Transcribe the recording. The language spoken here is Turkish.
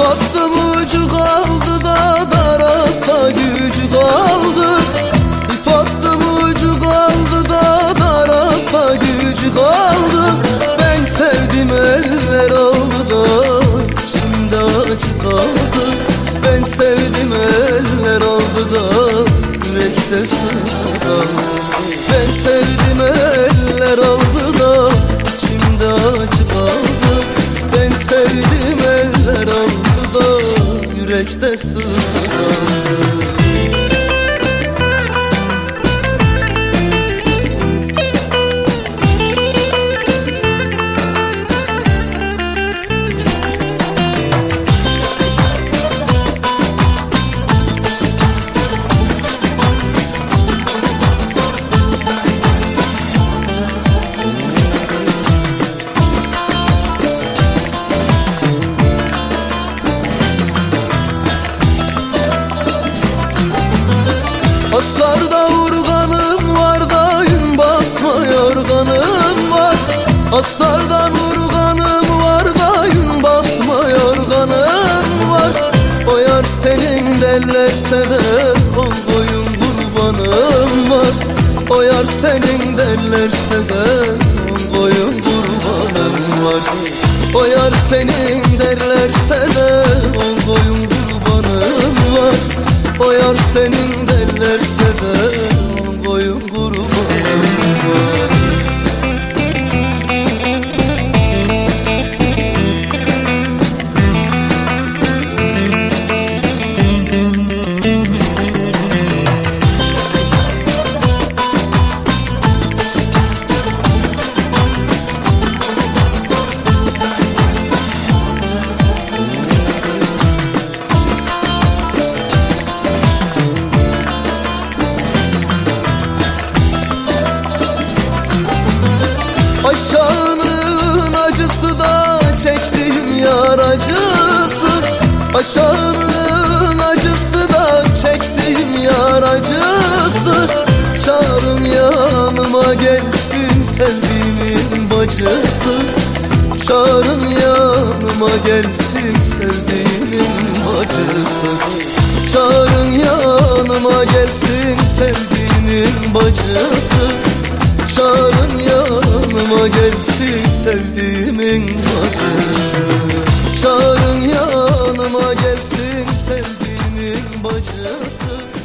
Battı bucu kaldı da darasta gücü kaldı. Battı bucu kaldı da darasta gücü kaldı. Ben sevdim eller aldı da içimde acı kaldı. Ben sevdim eller aldı da yürekte sızı kaldı. Ben sevdim eller aldı yürekte derlerse de on boyun kurbanım var. O yar senin derlerse de on boyun kurbanım var. O yar senin derlerse de on boyun kurbanım var. O yar senin Aşağının acısı da çektiğim yar acısı. Aşağının acısı da çektiğim yar acısı. Çağırın yanıma gelsin sevdiğimin bacısı. Çağırın yanıma gelsin sevdiğimin bacısı. Çağırın yanıma gelsin sevdiğimin bacısı sevdiğimin bacısı Çağırın yanıma gelsin sevdiğimin bacısı